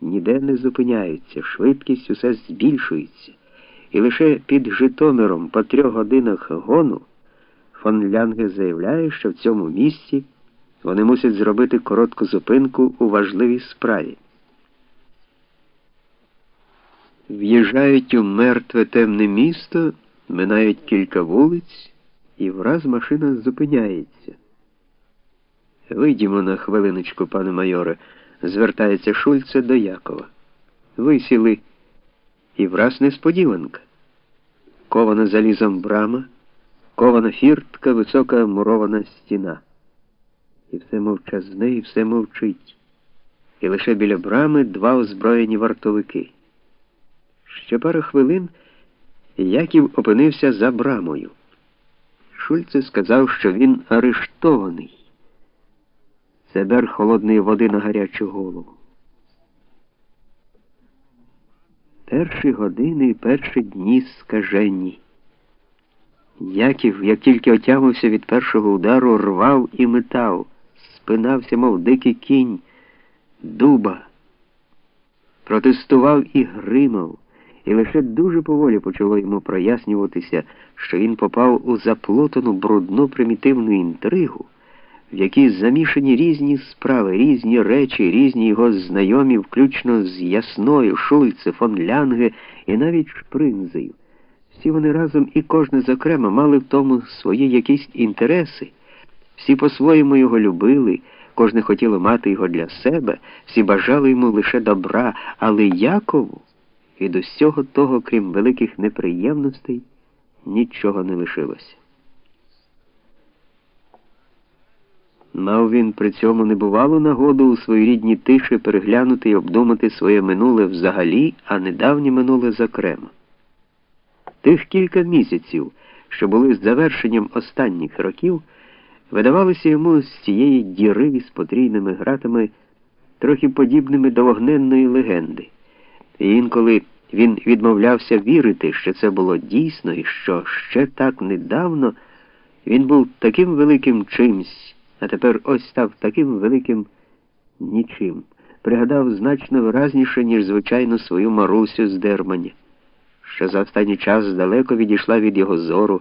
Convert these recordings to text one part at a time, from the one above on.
ніде не зупиняються, швидкість усе збільшується, і лише під Житомиром по трьох годинах гону фон Лянге заявляє, що в цьому місці вони мусять зробити коротку зупинку у важливій справі. В'їжджають у мертве темне місто, минають кілька вулиць, і враз машина зупиняється. Вийдімо на хвилиночку, пане майоре, звертається Шульце до Якова. Висіли, і враз несподіванка. Кована залізом брама, кована фіртка, висока мурована стіна. І все мовчазне, і все мовчить. І лише біля брами два озброєні вартовики. Ще пару хвилин Яків опинився за брамою. Шульце сказав, що він арештований. Це холодної води на гарячу голову. Перші години і перші дні скажені. Яків, як тільки отямився від першого удару, рвав і метав, спинався, мов дикий кінь, дуба, протестував і гримав, і лише дуже поволі почало йому прояснюватися, що він попав у заплутану брудну примітивну інтригу в якій замішані різні справи, різні речі, різні його знайомі, включно з Ясною, Шульце, фон Лянге і навіть Шпринзею. Всі вони разом і кожне зокрема мали в тому свої якісь інтереси, всі по-своєму його любили, кожне хотіло мати його для себе, всі бажали йому лише добра, але Якову від усього того, крім великих неприємностей, нічого не лишилося. Мав він при цьому небувалу нагоду у своїй рідній тиші переглянути і обдумати своє минуле взагалі, а недавнє минуле зокрема. Тих кілька місяців, що були з завершенням останніх років, видавалися йому з цієї діри з потрійними гратами трохи подібними до вогненної легенди. І інколи він відмовлявся вірити, що це було дійсно і що ще так недавно він був таким великим чимсь а тепер ось став таким великим нічим. Пригадав значно виразніше, ніж звичайно свою Марусю з Дермані, що за останній час далеко відійшла від його зору,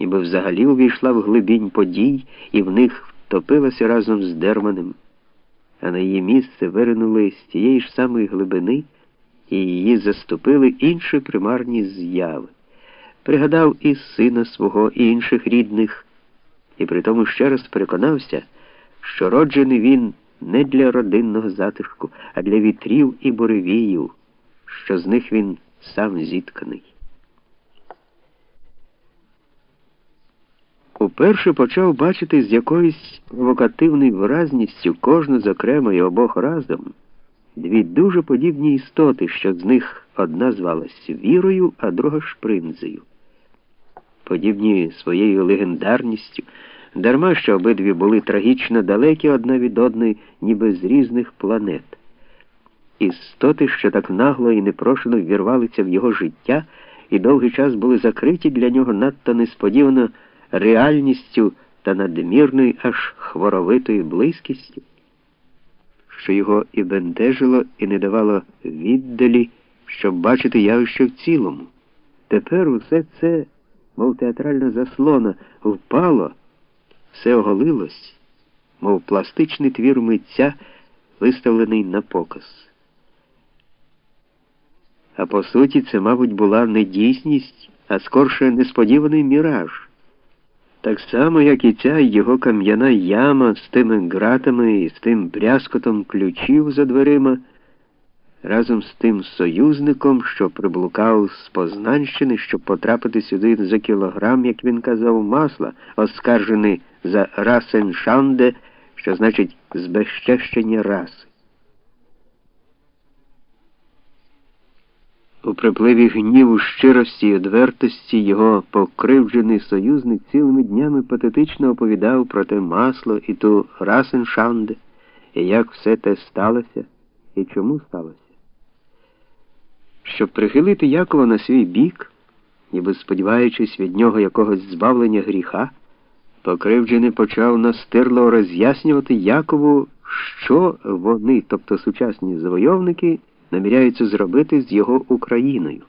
ніби взагалі увійшла в глибінь подій і в них втопилася разом з Дерманем, а на її місце виринули з тієї ж самої глибини і її заступили інші примарні зяви. Пригадав і сина свого, і інших рідних і при тому ще раз переконався, що роджений він не для родинного затишку, а для вітрів і буревіїв, що з них він сам зітканий. Уперше почав бачити з якоюсь провокативною виразністю кожну зокрема і обох разом дві дуже подібні істоти, що з них одна звалась вірою, а друга шпринзею. Подібні своєю легендарністю. Дарма що обидві були трагічно далекі одна від одної, ніби з різних планет. Істоти, що так нагло і непрошено ввірвалися в його життя і довгий час були закриті для нього надто несподівано реальністю та надмірною аж хворовитою близькістю, що його і бентежило, і не давало віддалі, щоб бачити явище в цілому. Тепер усе це, мов театральна заслона, впало все оголилось, мов пластичний твір митця, виставлений на показ. А по суті, це, мабуть, була не дійсність, а скорше несподіваний міраж. Так само, як і ця його кам'яна яма з тими ґратами і з тим брязкотом ключів за дверима, разом з тим союзником, що приблукав з Познанщини, щоб потрапити сюди за кілограм, як він казав, масла, оскаржений за расеншанде, що значить збезчещення раси. У припливі гніву щирості і одвертості його покривджений союзник цілими днями патетично оповідав про те масло і ту расеншанде, і як все те сталося, і чому сталося. Щоб прихилити Якова на свій бік, ніби сподіваючись від нього якогось збавлення гріха, Покривджений почав настирло роз'яснювати Якову, що вони, тобто сучасні завойовники, наміряються зробити з його Україною.